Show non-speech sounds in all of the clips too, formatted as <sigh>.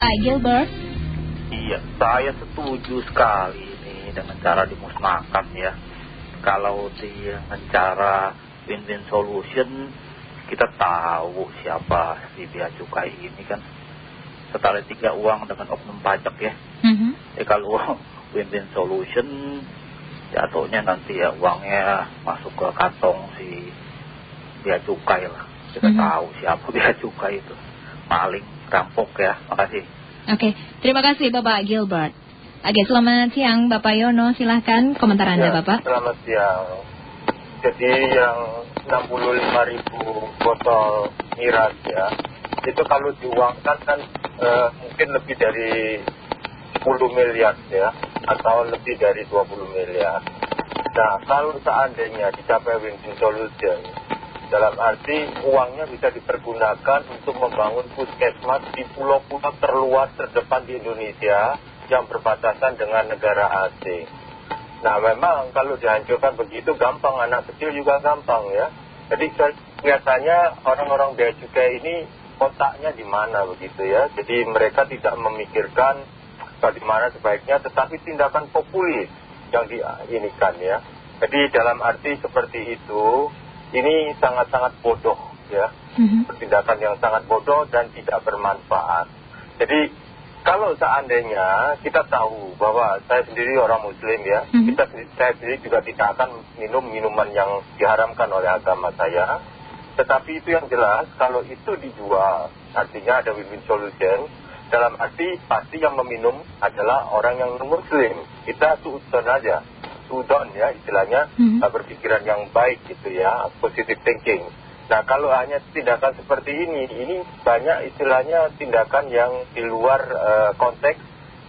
Pak Gilbert Iya, saya setuju sekali ini dengan cara dimusnahkan ya. Kalau dengan cara win-win solution, kita tahu siapa si bea cukai ini kan. Setara tiga uang dengan oknum pajak ya. Mhm. Eh kalau <laughs> win-win solution, jatuhnya nanti ya uangnya masuk ke kantong si bea cukai lah. Kita Mhm. tahu siapa bea cukai itu. Maling, rampok ya. Makasih. Oke, terima kasih Bapak Gilbert. Oke, selamat siang Bapak Yono, silahkan komentar Anda Ya, Bapak. Selamat siang. Jadi yang 65 ribu botol miras ya, itu kalau diuangkan kan eh, mungkin lebih dari 10 miliar ya, atau lebih dari 20 miliar. Nah, kalau seandainya dicapai win-win solution, dalam arti uangnya bisa dipergunakan untuk membangun puskesmas di pulau-pulau terluar terdepan di Indonesia yang berbatasan dengan negara asing. Nah memang kalau dihancurkan begitu gampang, anak kecil juga gampang ya. Jadi kelihatannya orang-orang bea cukai ini otaknya di mana begitu ya. Jadi mereka tidak memikirkan bagaimana sebaiknya, tetapi tindakan populis yang diinikan ya. Jadi dalam arti seperti itu, ini sangat-sangat bodoh ya. Mhm. Tindakan yang sangat bodoh dan tidak bermanfaat. Jadi kalau seandainya kita tahu bahwa saya sendiri orang muslim ya, Mhm. kita, saya sendiri juga tidak akan minum minuman yang diharamkan oleh agama saya. Tetapi itu yang jelas, kalau itu dijual, artinya ada win-win solution, dalam arti pasti yang meminum adalah orang yang muslim. Kita suudon aja, suudon ya istilahnya, Mhm. uh, berpikiran yang baik gitu ya, positive thinking. Nah kalau hanya tindakan seperti ini, ini banyak istilahnya tindakan yang di luar uh, konteks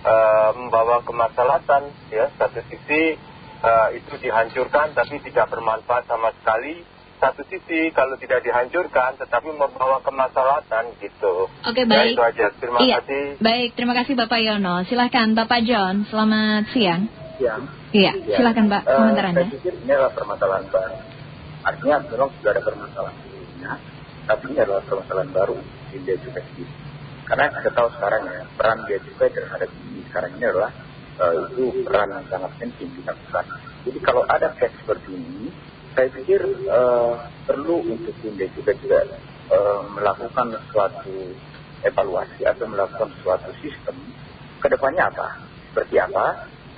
uh, membawa kemaslahatan ya. Satu sisi uh, itu dihancurkan tapi tidak bermanfaat sama sekali. Satu sisi kalau tidak dihancurkan tetapi membawa kemaslahatan gitu. Oke, Ya, baik. itu aja. Terima Iya, kasih. baik. Terima kasih Bapak Yono. Silahkan Bapak John, selamat siang. Siang. Iya, Ya. silakan Pak, Eh, komentar Anda. Saya pikir ini adalah permasalahan baru. Artinya memang sudah ada permasalahan sebelumnya, tapi ini adalah permasalahan baru di bea cukai sendiri. Karena kita tahu sekarang ya, peran bea cukai terhadap ini sekarang ini adalah eh, itu peran yang sangat penting dilakukan. Jadi kalau ada case seperti ini, saya pikir eh, perlu untuk tim bea cukai juga eh, melakukan suatu evaluasi atau melakukan suatu sistem ke depannya apa, seperti apa.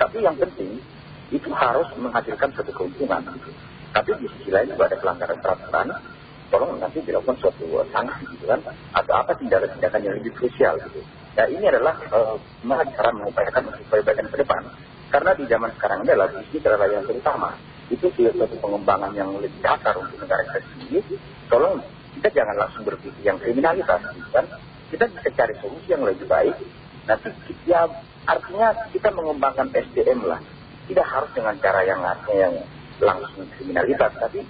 Tapi yang penting itu harus menghasilkan suatu keuntungan. Tapi di sisi lain juga ada pelanggaran peraturan, tolong nanti dilakukan suatu sanksi gitu kan, atau apa tindakan-tindakan yang lebih krusial gitu. Nah ini adalah eh, gimana cara mengupayakan untuk perbaikan ke depan. Karena di zaman sekarang ini adalah bisnis adalah yang terutama. Itu suatu pengembangan yang lebih dasar untuk negara kita sendiri. Tolong kita jangan langsung berpikir yang kriminalitas gitu kan. Kita bisa cari solusi yang lebih baik. Nanti ya artinya kita mengembangkan SDM lah. Tidak harus dengan cara yang artinya yang langsung kriminalitas, tapi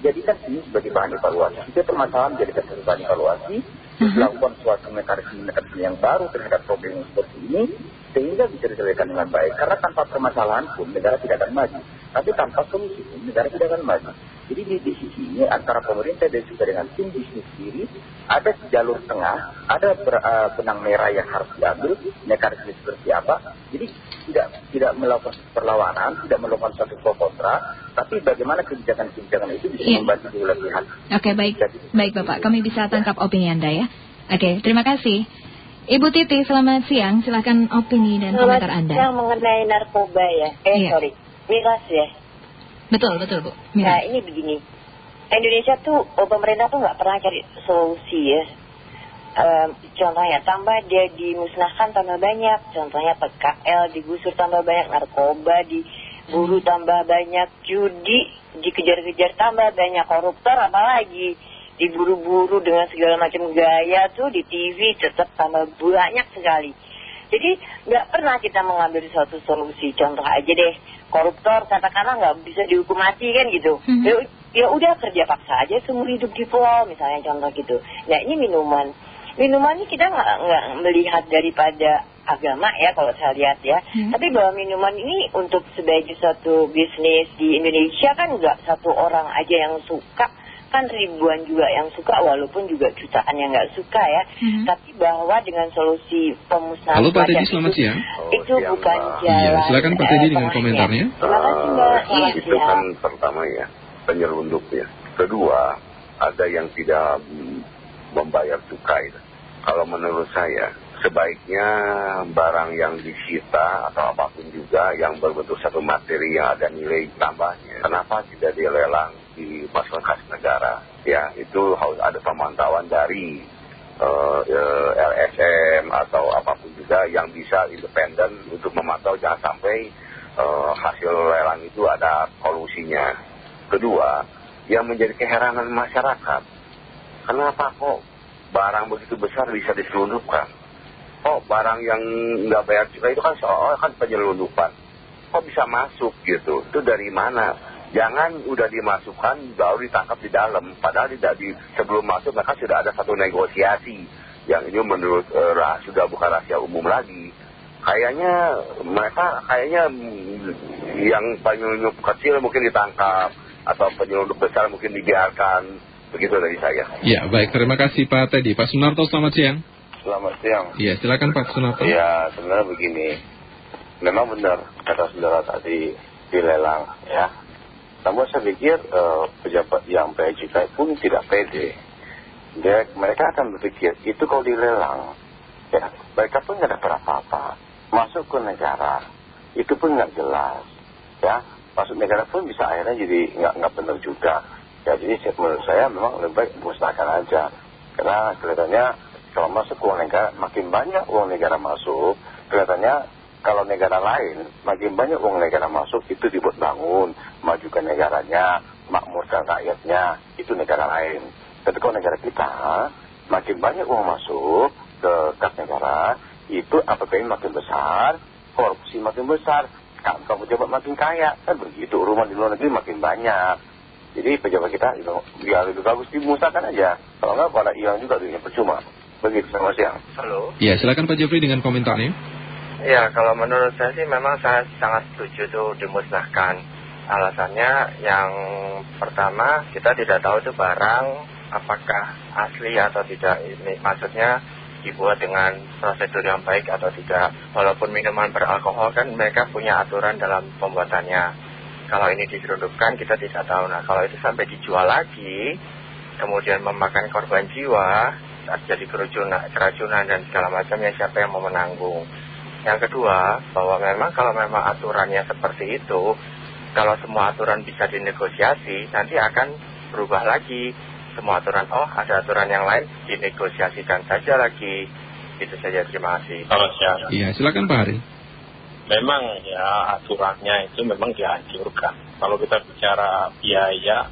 jadikan ini sebagai bahan evaluasi. Itu permasalahan jadikan sebagai bahan evaluasi, terus lakukan suatu mekanisme-mekanisme yang baru terhadap problem yang seperti ini, sehingga bisa diselesaikan dengan baik. Karena tanpa permasalahan pun negara tidak akan maju. Tapi tanpa solusi pun negara tidak akan maju. Jadi di, di sisi ini antara pemerintah dan juga dengan tim bisnis sendiri, ada jalur tengah, ada ber- eh, benang merah yang harus diambil, mekanisme seperti apa. Jadi tidak tidak melakukan perlawanan, tidak melakukan satu pro kontra, tapi bagaimana kebijakan-kebijakan itu bisa Iya. membantu dua pihak. Oke, baik. Baik Bapak, kami bisa tangkap opini Anda ya. Oke, terima kasih. Ibu Titi, selamat siang. Silahkan opini dan komentar Anda. Yang mengenai narkoba ya, eh Iya. sorry, miras ya. Betul, betul Bu. Nah ini begini, Indonesia tuh, oh, pemerintah tuh nggak pernah cari solusi ya. Contohnya, tambah dia dimusnahkan tambah banyak. Contohnya PKL digusur tambah banyak, narkoba diburu tambah banyak, judi dikejar-kejar tambah banyak, koruptor apalagi diburu-buru dengan segala macam gaya tuh di TV tetap tambah banyak sekali. Jadi nggak pernah kita mengambil suatu solusi. Contoh aja deh, koruptor katakanlah nggak bisa dihukum mati kan gitu. Mhm. Ya, ya udah kerja paksa aja seumur hidup di pulau misalnya contoh gitu. Nah ini minuman. Minuman ini kita nggak nggak melihat daripada agama ya kalau saya lihat ya. Hmm. Tapi bahwa minuman ini untuk sebagai suatu bisnis di Indonesia kan nggak satu orang aja yang suka kan ribuan juga yang suka walaupun juga jutaan yang nggak suka ya. Mhm. Tapi bahwa dengan solusi pemusnahan Halo Pak Teddy, selamat itu, siang. itu siang, bukan Mbak. jalan. Iya, silakan Pak eh, Teddy dengan komentarnya. Terima kasih Mbak. Selamat itu siang. kan pertama ya, penyelundup ya. Kedua, ada yang tidak membayar cukai. Kalau menurut saya, sebaiknya barang yang disita atau apa pun juga yang berbentuk satu materi yang ada nilai tambahnya. Kenapa tidak dilelang di masyarakat khas negara? Ya, itu harus ada pemantauan dari eh, eh, LSM atau apa pun juga yang bisa independen untuk memantau jangan sampai eh, hasil lelang itu ada kolusinya. Kedua, yang menjadi keheranan masyarakat. Kenapa kok barang begitu besar bisa diselundupkan? Oh, barang yang nggak bayar cukai itu kan seolah kan penyelundupan. Kok bisa masuk gitu? Itu dari mana? Jangan udah dimasukkan baru ditangkap di dalam. Padahal tidak di sebelum masuk mereka sudah ada satu negosiasi. Yang ini menurut eh, rah- sudah bukan rahasia umum lagi. Kayaknya mereka kayaknya yang penyelundup kecil mungkin ditangkap atau penyelundup besar mungkin dibiarkan. Begitu dari saya. Ya, baik. Terima kasih Pak Teddy. Pak Sunarto, selamat siang. Selamat siang. Iya, silakan Pak Sunarto. Ya sebenarnya begini, memang benar kata saudara tadi dilelang ya. Namun saya pikir eh, pejabat yang cukai pun tidak pede. Mereka akan berpikir itu kalau dilelang, ya mereka pun nggak dapat apa-apa. Masuk ke negara, itu pun nggak jelas, ya. Masuk negara pun bisa akhirnya jadi nggak nggak benar juga. Ya jadi menurut saya memang lebih baik musnahkan aja. Karena kelihatannya kalau masuk uang negara, makin banyak uang negara masuk, kelihatannya kalau negara lain, makin banyak uang negara masuk, itu dibuat bangun, majukan negaranya, makmurkan rakyatnya, itu negara lain. Tapi kalau negara kita, makin banyak uang masuk ke kas negara, itu APBN makin besar, korupsi makin besar, kantong pejabat makin kaya, kan begitu, rumah di luar negeri makin banyak. Jadi pejabat kita itu biar lebih bagus dimusnahkan aja. Kalau nggak pada hilang juga duitnya percuma. Begitu selamat siang. Halo. Iya, silakan Pak Jeffrey dengan komentarnya. Ya, kalau menurut saya sih memang saya sangat setuju tuh dimusnahkan. Alasannya yang pertama kita tidak tahu itu barang apakah asli atau tidak. Ini maksudnya dibuat dengan prosedur yang baik atau tidak. Walaupun minuman beralkohol kan mereka punya aturan dalam pembuatannya. Kalau ini diselundupkan kita tidak tahu. Nah, kalau itu sampai dijual lagi, kemudian memakan korban jiwa, terjadi keracunan, keracunan dan segala macamnya siapa yang mau menanggung. Yang kedua, bahwa memang kalau memang aturannya seperti itu, kalau semua aturan bisa dinegosiasi, nanti akan berubah lagi. Semua aturan, oh ada aturan yang lain, dinegosiasikan saja lagi. Itu saja, terima kasih. Kalau siang, Iya, silakan Pak Hari. memang ya aturannya itu memang dihancurkan. Kalau kita bicara biaya,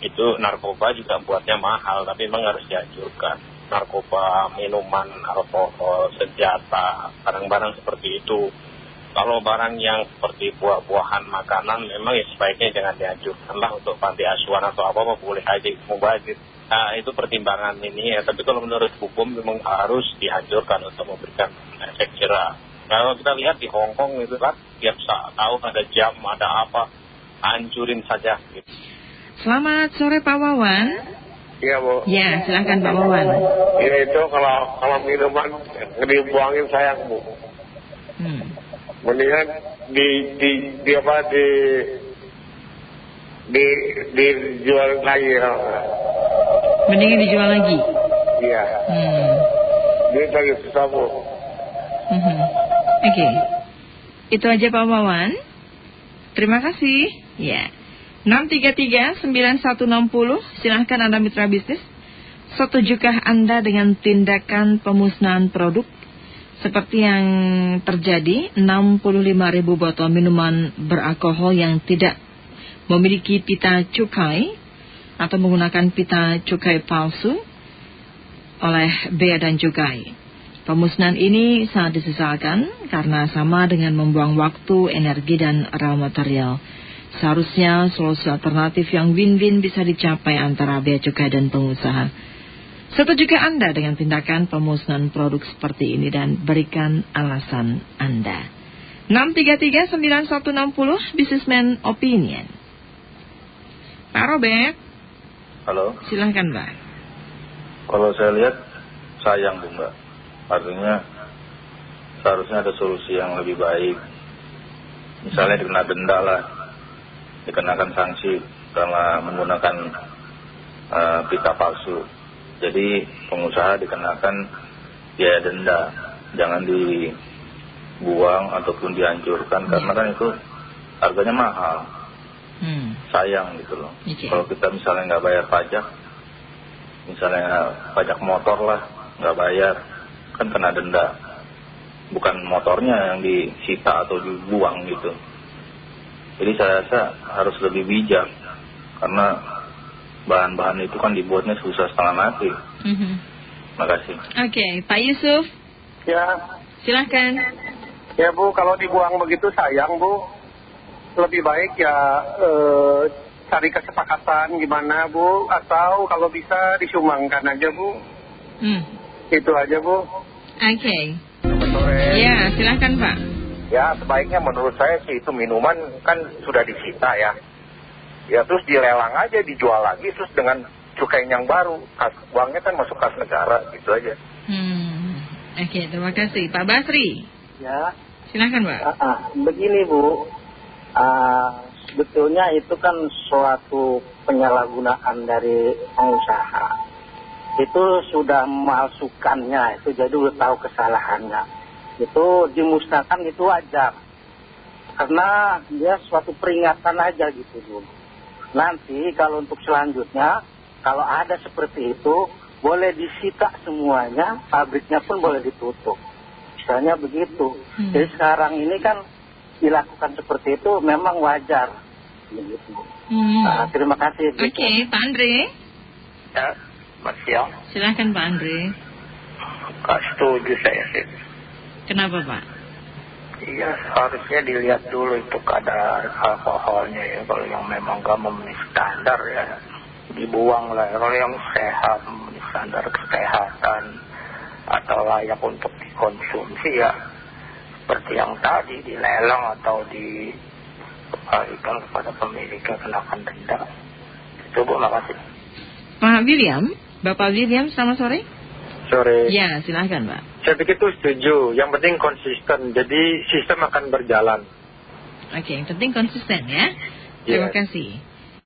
itu narkoba juga buatnya mahal, tapi memang harus dihancurkan. Narkoba, minuman, alkohol, senjata, barang-barang seperti itu. Kalau barang yang seperti buah-buahan, makanan, memang ya sebaiknya jangan dihancurkan lah untuk panti asuhan atau apa-apa boleh aja mubazir. Nah, itu pertimbangan ini ya. Tapi kalau menurut hukum memang harus dihancurkan untuk memberikan efek jerah. Kalau kita lihat di Hong Kong itu kan tiap tahun ada jam, ada apa, hancurin saja. Gitu. Selamat sore Pak Wawan. Iya bu. Ya, silakan Pak Wawan. Ya itu kalau kalau minuman dibuangin sayang bu. Hmm. Mendingan di di di apa di di dijual lagi nggak. Mendingan dijual lagi. Iya. Hmm. Ini lagi susah bu. Mhm. Oke. Itu aja Pak Wawan. Terima kasih. Ya. 633-9160. Silahkan Anda mitra bisnis. Setujukah Anda dengan tindakan pemusnahan produk seperti yang terjadi 65 ribu botol minuman beralkohol yang tidak memiliki pita cukai atau menggunakan pita cukai palsu oleh Bea dan Cukai. Pemusnahan ini sangat disesalkan karena sama dengan membuang waktu, energi, dan raw material. Seharusnya solusi alternatif yang win-win bisa dicapai antara bea cukai dan pengusaha. Setujukah Anda dengan tindakan pemusnahan produk seperti ini dan berikan alasan Anda. 633-9160 Businessman Opinion. Pak Robert. Halo, Silahkan Pak. kalau saya lihat sayang Bu Mbak. Artinya seharusnya ada solusi yang lebih baik. Misalnya dikena denda lah, dikenakan sanksi karena menggunakan eh, pita palsu. Jadi pengusaha dikenakan biaya denda, jangan dibuang ataupun dihancurkan karena kan itu harganya mahal, Hmm. sayang gitu loh. Oke. Kalau kita misalnya nggak bayar pajak, misalnya pajak motor lah nggak bayar, kan kena denda. Bukan motornya yang disita atau dibuang gitu. Jadi saya rasa harus lebih bijak karena bahan-bahan itu kan dibuatnya susah setengah mati. Mhm. Makasih. Oke, Pak Yusuf, Ya, silahkan. ya Bu, kalau dibuang begitu sayang Bu. Lebih baik ya eh, cari kesepakatan gimana Bu, atau kalau bisa disumbangkan aja Bu. Hmm. Itu aja Bu. Oke. Ya, silahkan Pak. Ya sebaiknya menurut saya sih itu minuman kan sudah disita ya. Ya terus dilelang aja dijual lagi terus dengan cukai yang baru. Kas, uangnya kan masuk kas negara gitu aja. Hmm. Oke, terima kasih. Pak Basri, Ya, silahkan Pak. ah, ah, begini Bu, Ah, sebetulnya itu kan suatu penyalahgunaan dari pengusaha. Itu sudah memalsukannya, itu jadi udah tahu kesalahannya. Itu dimusnahkan itu wajar. Karena dia suatu peringatan aja gitu dulu. Nanti kalau untuk selanjutnya, kalau ada seperti itu, boleh disita semuanya, pabriknya pun boleh ditutup. Misalnya begitu. Hmm. Jadi sekarang ini kan dilakukan seperti itu memang wajar. Begitu. Hmm. Nah, terima kasih. Oke, Pak Andre, Ya, Mas Siang, silahkan Pak Andre. Kak setuju saya sih. Kenapa Pak? Iya harusnya dilihat dulu itu kadar alkoholnya ya. Kalau yang memang gak memenuhi standar ya dibuang lah. Kalau yang sehat memenuhi standar kesehatan atau layak untuk dikonsumsi ya seperti yang tadi dilelang atau dikembalikan kepada pemiliknya kenakan denda. Itu Bu, makasih. Pak William, Bapak William, selamat sore. Sore. Ya, silahkan Pak. Saya pikir itu setuju. Yang penting konsisten. Jadi sistem akan berjalan. Oke, yang penting konsisten ya. Terima kasih.